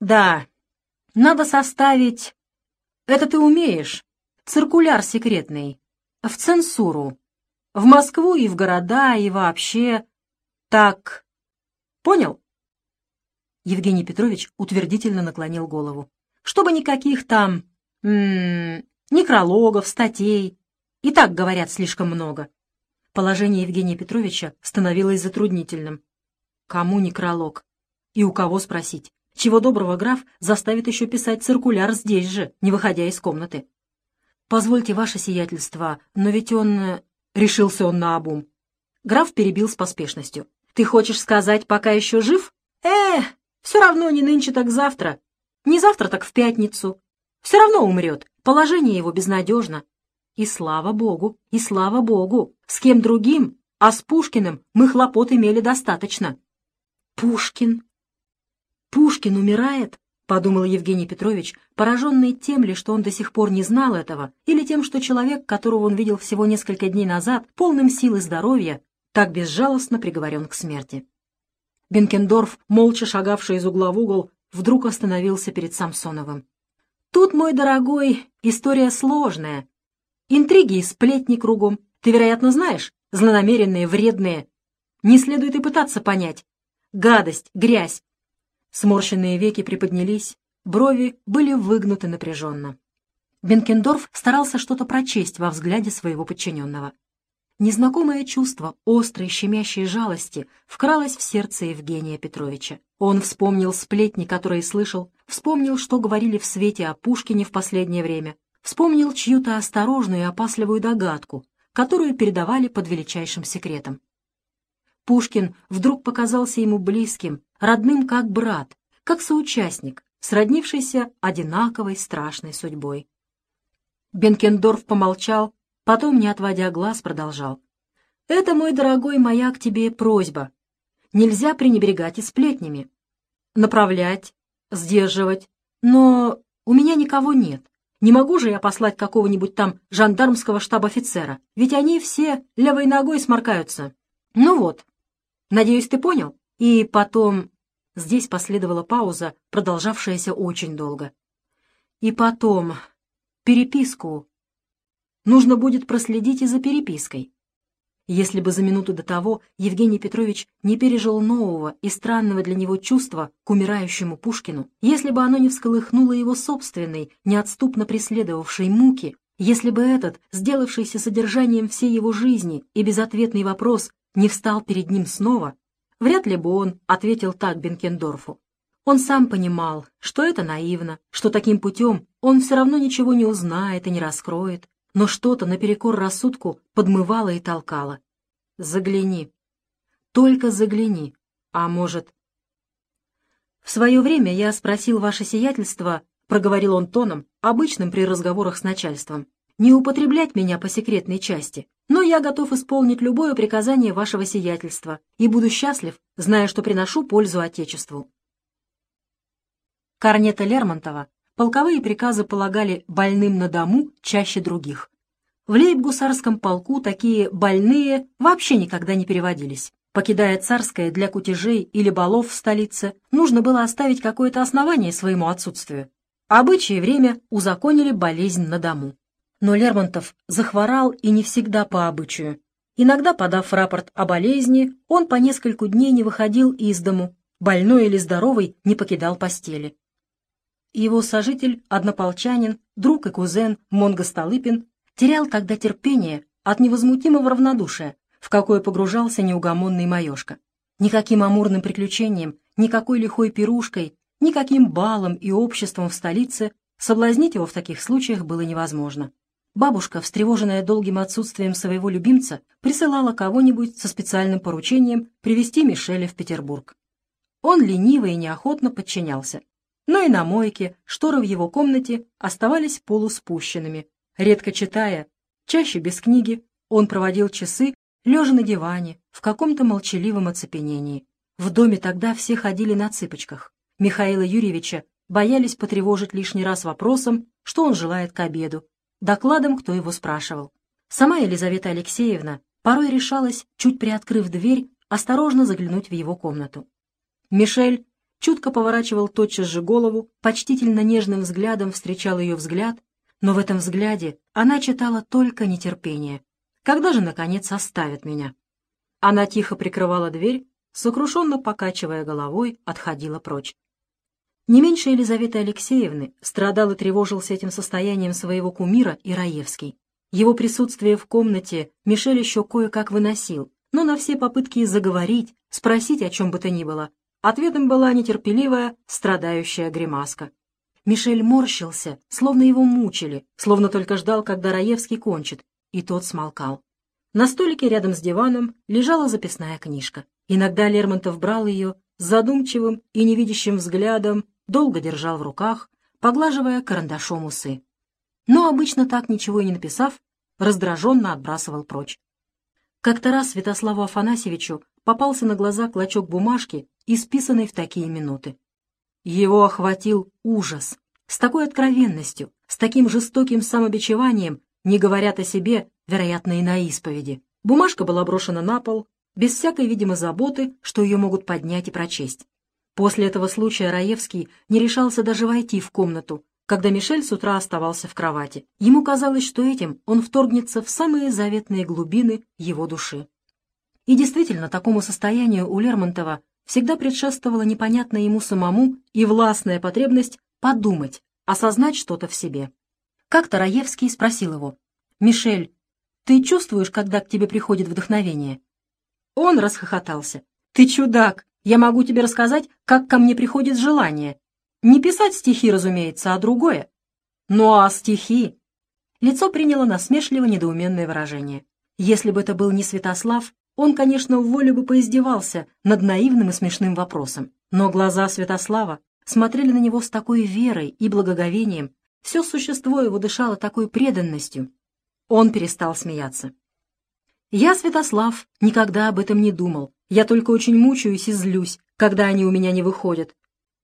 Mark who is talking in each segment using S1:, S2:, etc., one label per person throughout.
S1: Да, надо составить... Это ты умеешь? Циркуляр секретный. В цензуру. В Москву и в города, и вообще. Так... Понял? Евгений Петрович утвердительно наклонил голову. Чтобы никаких там... Некрологов, статей. И так говорят слишком много. Положение Евгения Петровича становилось затруднительным. Кому некролог? И у кого спросить? Чего доброго граф заставит еще писать циркуляр здесь же, не выходя из комнаты. «Позвольте ваше сиятельство, но ведь он...» э, — решился он на обум. Граф перебил с поспешностью. «Ты хочешь сказать, пока еще жив? Э, все равно не нынче, так завтра. Не завтра, так в пятницу. Все равно умрет. Положение его безнадежно. И слава богу, и слава богу, с кем другим, а с Пушкиным мы хлопот имели достаточно. Пушкин? Пушкин умирает? — подумал Евгений Петрович, пораженный тем ли, что он до сих пор не знал этого, или тем, что человек, которого он видел всего несколько дней назад, полным сил и здоровья, так безжалостно приговорен к смерти. Бенкендорф, молча шагавший из угла в угол, вдруг остановился перед Самсоновым. «Тут, мой дорогой, история сложная, Интриги и сплетни кругом. Ты, вероятно, знаешь, злонамеренные, вредные. Не следует и пытаться понять. Гадость, грязь. Сморщенные веки приподнялись, брови были выгнуты напряженно. Бенкендорф старался что-то прочесть во взгляде своего подчиненного. Незнакомое чувство острой щемящей жалости вкралось в сердце Евгения Петровича. Он вспомнил сплетни, которые слышал, вспомнил, что говорили в свете о Пушкине в последнее время, вспомнил чью-то осторожную и опасливую догадку, которую передавали под величайшим секретом. Пушкин вдруг показался ему близким, родным как брат, как соучастник, сроднившийся одинаковой страшной судьбой. Бенкендорф помолчал, потом, не отводя глаз, продолжал. «Это, мой дорогой, моя к тебе просьба. Нельзя пренебрегать и сплетнями. Направлять, сдерживать. Но у меня никого нет. Не могу же я послать какого-нибудь там жандармского штаб-офицера, ведь они все левой ногой сморкаются. Ну вот. Надеюсь, ты понял? И потом... Здесь последовала пауза, продолжавшаяся очень долго. И потом... Переписку. Нужно будет проследить и за перепиской. Если бы за минуту до того Евгений Петрович не пережил нового и странного для него чувства к умирающему Пушкину, если бы оно не всколыхнуло его собственной, неотступно преследовавшей муки, если бы этот, сделавшийся содержанием всей его жизни и безответный вопрос, не встал перед ним снова, вряд ли бы он ответил так Бенкендорфу. Он сам понимал, что это наивно, что таким путем он все равно ничего не узнает и не раскроет, но что-то наперекор рассудку подмывало и толкало. Загляни. Только загляни. А может... В свое время я спросил ваше сиятельство, проговорил он тоном, обычным при разговорах с начальством, не употреблять меня по секретной части, но я готов исполнить любое приказание вашего сиятельства и буду счастлив, зная, что приношу пользу Отечеству. Корнета Лермонтова полковые приказы полагали больным на дому чаще других. В лейб-гусарском полку такие «больные» вообще никогда не переводились. Покидая царское для кутежей или балов в столице, нужно было оставить какое-то основание своему отсутствию. Обычаи время узаконили болезнь на дому. Но Лермонтов захворал и не всегда по обычаю. Иногда, подав рапорт о болезни, он по нескольку дней не выходил из дому, больной или здоровый не покидал постели его сожитель, однополчанин, друг и кузен Монго Столыпин терял тогда терпение от невозмутимого равнодушия, в какое погружался неугомонный Маешка. Никаким амурным приключением, никакой лихой пирушкой, никаким балом и обществом в столице соблазнить его в таких случаях было невозможно. Бабушка, встревоженная долгим отсутствием своего любимца, присылала кого-нибудь со специальным поручением привести Мишеля в Петербург. Он лениво и неохотно подчинялся но и на мойке шторы в его комнате оставались полуспущенными. Редко читая, чаще без книги, он проводил часы, лежа на диване, в каком-то молчаливом оцепенении. В доме тогда все ходили на цыпочках. Михаила Юрьевича боялись потревожить лишний раз вопросом, что он желает к обеду, докладом, кто его спрашивал. Сама Елизавета Алексеевна порой решалась, чуть приоткрыв дверь, осторожно заглянуть в его комнату. Мишель чутко поворачивал тотчас же голову, почтительно нежным взглядом встречал ее взгляд, но в этом взгляде она читала только нетерпение. Когда же, наконец, оставят меня? Она тихо прикрывала дверь, сокрушенно покачивая головой, отходила прочь. Не меньше Елизаветы Алексеевны страдал и тревожился этим состоянием своего кумира и Раевский. Его присутствие в комнате Мишель еще кое-как выносил, но на все попытки заговорить, спросить о чем бы то ни было, ответом была нетерпеливая, страдающая гримаска. Мишель морщился, словно его мучили, словно только ждал, когда Раевский кончит, и тот смолкал. На столике рядом с диваном лежала записная книжка. Иногда Лермонтов брал ее с задумчивым и невидящим взглядом, долго держал в руках, поглаживая карандашом усы. Но обычно так ничего и не написав, раздраженно отбрасывал прочь. Как-то раз Святославу Афанасьевичу попался на глаза клочок бумажки, исписанный в такие минуты. Его охватил ужас. С такой откровенностью, с таким жестоким самобичеванием не говорят о себе, вероятно, и на исповеди. Бумажка была брошена на пол, без всякой, видимо, заботы, что ее могут поднять и прочесть. После этого случая Раевский не решался даже войти в комнату, когда Мишель с утра оставался в кровати. Ему казалось, что этим он вторгнется в самые заветные глубины его души. И действительно, такому состоянию у Лермонтова всегда предшествовала непонятная ему самому и властная потребность подумать, осознать что-то в себе. Как-то Раевский спросил его, «Мишель, ты чувствуешь, когда к тебе приходит вдохновение?» Он расхохотался. «Ты чудак! Я могу тебе рассказать, как ко мне приходит желание. Не писать стихи, разумеется, а другое. Ну а стихи...» Лицо приняло насмешливо недоуменное выражение. Если бы это был не Святослав, он, конечно, в волю бы поиздевался над наивным и смешным вопросом, но глаза Святослава смотрели на него с такой верой и благоговением, все существо его дышало такой преданностью. Он перестал смеяться. «Я, Святослав, никогда об этом не думал. Я только очень мучаюсь и злюсь, когда они у меня не выходят.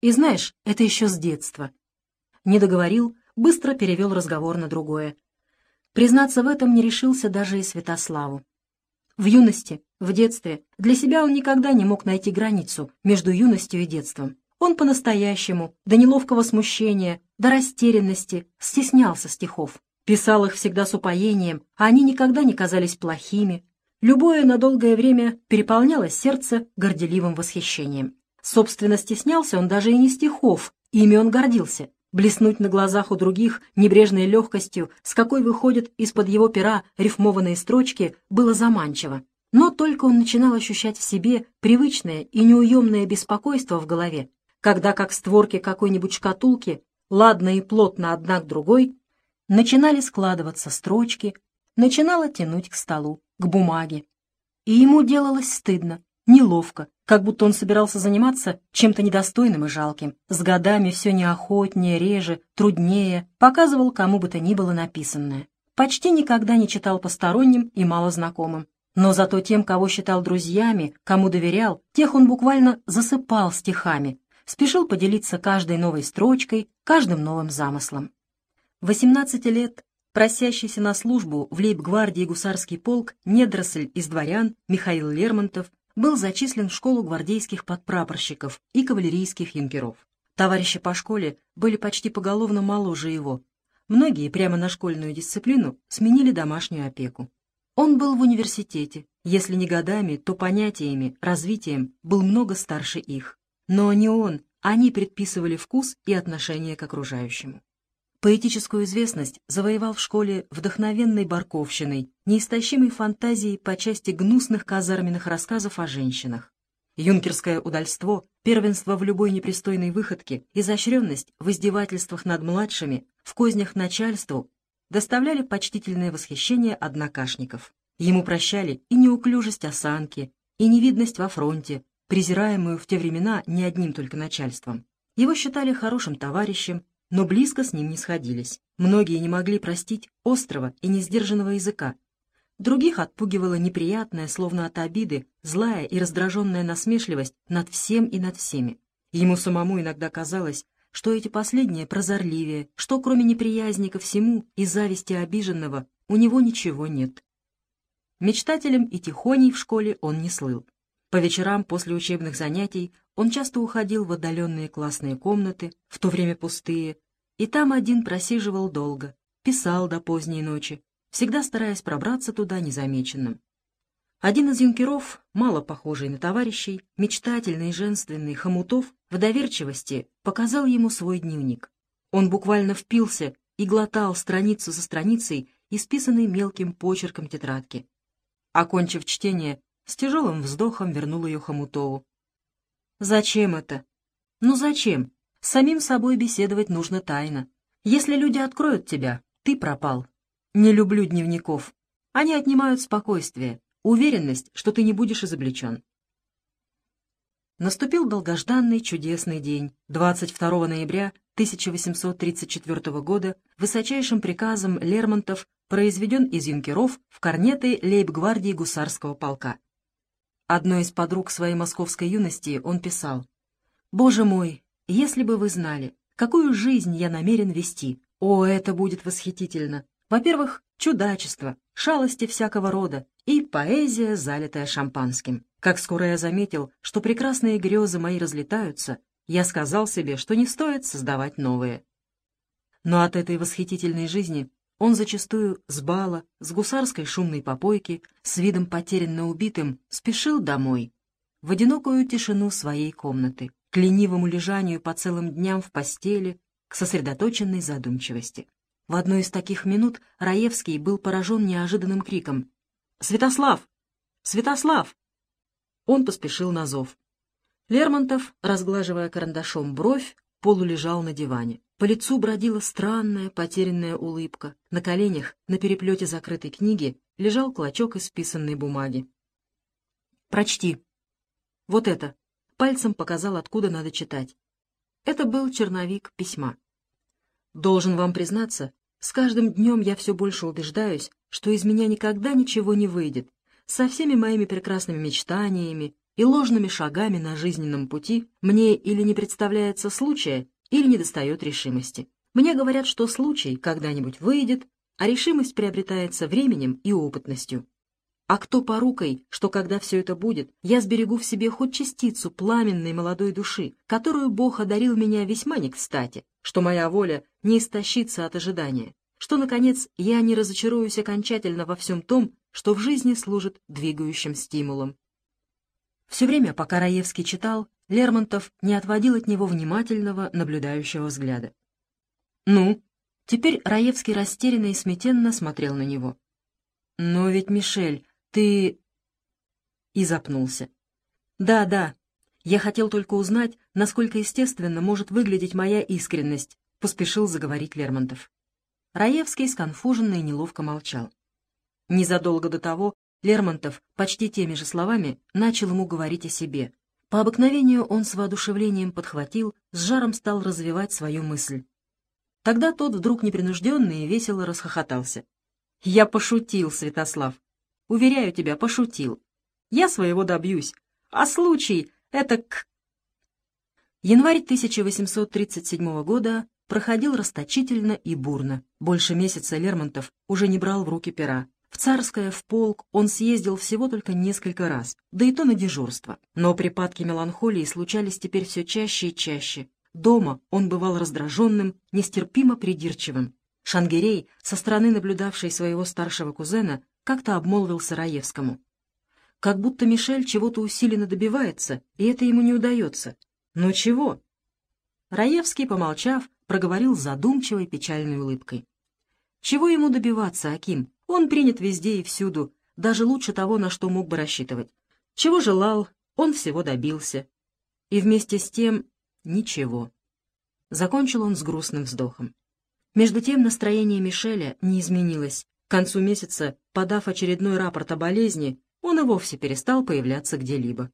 S1: И знаешь, это еще с детства». Не договорил, быстро перевел разговор на другое. Признаться в этом не решился даже и Святославу. В юности, в детстве, для себя он никогда не мог найти границу между юностью и детством. Он по-настоящему, до неловкого смущения, до растерянности, стеснялся стихов. Писал их всегда с упоением, а они никогда не казались плохими. Любое на долгое время переполняло сердце горделивым восхищением. Собственно, стеснялся он даже и не стихов, ими он гордился, блеснуть на глазах у других небрежной легкостью, с какой выходят из-под его пера рифмованные строчки, было заманчиво. Но только он начинал ощущать в себе привычное и неуемное беспокойство в голове, когда, как створки какой-нибудь шкатулки, ладно и плотно одна к другой, начинали складываться строчки, начинало тянуть к столу, к бумаге. И ему делалось стыдно, неловко, как будто он собирался заниматься чем-то недостойным и жалким. С годами все неохотнее, реже, труднее показывал кому бы то ни было написанное. Почти никогда не читал посторонним и мало знакомым. Но зато тем, кого считал друзьями, кому доверял, тех он буквально засыпал стихами, спешил поделиться каждой новой строчкой, каждым новым замыслом. 18 лет просящийся на службу в лейб-гвардии гусарский полк недоросль из дворян Михаил Лермонтов был зачислен в школу гвардейских подпрапорщиков и кавалерийских юнкеров. Товарищи по школе были почти поголовно моложе его. Многие прямо на школьную дисциплину сменили домашнюю опеку. Он был в университете, если не годами, то понятиями, развитием, был много старше их. Но не он, они предписывали вкус и отношение к окружающему. Поэтическую известность завоевал в школе вдохновенной барковщиной, неистощимой фантазией по части гнусных казарменных рассказов о женщинах. Юнкерское удальство, первенство в любой непристойной выходке, изощренность в издевательствах над младшими, в кознях начальству доставляли почтительное восхищение однокашников. Ему прощали и неуклюжесть осанки, и невидность во фронте, презираемую в те времена не одним только начальством. Его считали хорошим товарищем, но близко с ним не сходились. Многие не могли простить острого и несдержанного языка. Других отпугивала неприятная, словно от обиды, злая и раздраженная насмешливость над всем и над всеми. Ему самому иногда казалось, что эти последние прозорливее, что кроме неприязни ко всему и зависти обиженного у него ничего нет. Мечтателем и тихоней в школе он не слыл. По вечерам после учебных занятий он часто уходил в отдаленные классные комнаты, в то время пустые, и там один просиживал долго, писал до поздней ночи, всегда стараясь пробраться туда незамеченным. Один из юнкеров, мало похожий на товарищей, мечтательный и женственный Хомутов, в доверчивости показал ему свой дневник. Он буквально впился и глотал страницу за страницей, исписанной мелким почерком тетрадки. Окончив чтение, с тяжелым вздохом вернул ее Хомутову. «Зачем это? Ну зачем? С самим собой беседовать нужно тайно. Если люди откроют тебя, ты пропал. Не люблю дневников. Они отнимают спокойствие, уверенность, что ты не будешь изобличен. Наступил долгожданный чудесный день, 22 ноября 1834 года, высочайшим приказом Лермонтов произведен из юнкеров в корнеты лейб-гвардии гусарского полка. Одной из подруг своей московской юности он писал «Боже мой, если бы вы знали, какую жизнь я намерен вести, о, это будет восхитительно! Во-первых, чудачество, шалости всякого рода и поэзия, залитая шампанским. Как скоро я заметил, что прекрасные грезы мои разлетаются, я сказал себе, что не стоит создавать новые. Но от этой восхитительной жизни он зачастую с бала, с гусарской шумной попойки, с видом потерянно убитым, спешил домой, в одинокую тишину своей комнаты, к ленивому лежанию по целым дням в постели, к сосредоточенной задумчивости. В одной из таких минут Раевский был поражен неожиданным криком. «Святослав! Святослав!» Он поспешил на зов. Лермонтов, разглаживая карандашом бровь, полулежал на диване. По лицу бродила странная, потерянная улыбка. На коленях, на переплете закрытой книги, лежал клочок исписанной бумаги. «Прочти. Вот это». Пальцем показал, откуда надо читать. Это был черновик письма. «Должен вам признаться, с каждым днем я все больше убеждаюсь, что из меня никогда ничего не выйдет. Со всеми моими прекрасными мечтаниями и ложными шагами на жизненном пути мне или не представляется случая, или недостает решимости. Мне говорят, что случай когда-нибудь выйдет, а решимость приобретается временем и опытностью. А кто порукой, что когда все это будет, я сберегу в себе хоть частицу пламенной молодой души, которую Бог одарил меня весьма не кстати, что моя воля не истощится от ожидания, что, наконец, я не разочаруюсь окончательно во всем том, что в жизни служит двигающим стимулом. Все время, пока Раевский читал, Лермонтов не отводил от него внимательного, наблюдающего взгляда. «Ну?» Теперь Раевский растерянно и смятенно смотрел на него. «Но ведь, Мишель, ты...» И запнулся. «Да, да. Я хотел только узнать, насколько естественно может выглядеть моя искренность», — поспешил заговорить Лермонтов. Раевский сконфуженно и неловко молчал. Незадолго до того Лермонтов почти теми же словами начал ему говорить о себе. По обыкновению он с воодушевлением подхватил, с жаром стал развивать свою мысль. Тогда тот вдруг непринужденно и весело расхохотался. «Я пошутил, Святослав. Уверяю тебя, пошутил. Я своего добьюсь. А случай — это к...» Январь 1837 года проходил расточительно и бурно. Больше месяца Лермонтов уже не брал в руки пера. В Царское, в полк он съездил всего только несколько раз, да и то на дежурство. Но припадки меланхолии случались теперь все чаще и чаще. Дома он бывал раздраженным, нестерпимо придирчивым. Шангирей, со стороны наблюдавший своего старшего кузена, как-то обмолвился Раевскому. Как будто Мишель чего-то усиленно добивается, и это ему не удается. Но чего? Раевский, помолчав, проговорил задумчивой печальной улыбкой. Чего ему добиваться, Аким? Он принят везде и всюду, даже лучше того, на что мог бы рассчитывать. Чего желал, он всего добился. И вместе с тем ничего. Закончил он с грустным вздохом. Между тем настроение Мишеля не изменилось. К концу месяца, подав очередной рапорт о болезни, он и вовсе перестал появляться где-либо.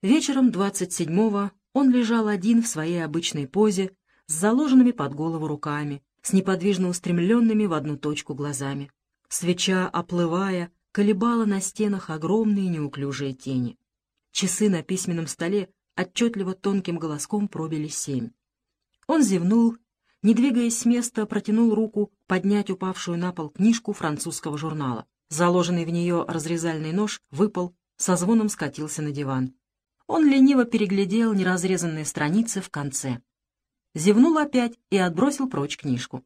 S1: Вечером 27-го он лежал один в своей обычной позе, с заложенными под голову руками, с неподвижно устремленными в одну точку глазами. Свеча, оплывая, колебала на стенах огромные неуклюжие тени. Часы на письменном столе отчетливо тонким голоском пробили семь. Он зевнул, не двигаясь с места, протянул руку поднять упавшую на пол книжку французского журнала. Заложенный в нее разрезальный нож выпал, со звоном скатился на диван. Он лениво переглядел неразрезанные страницы в конце. Зевнул опять и отбросил прочь книжку.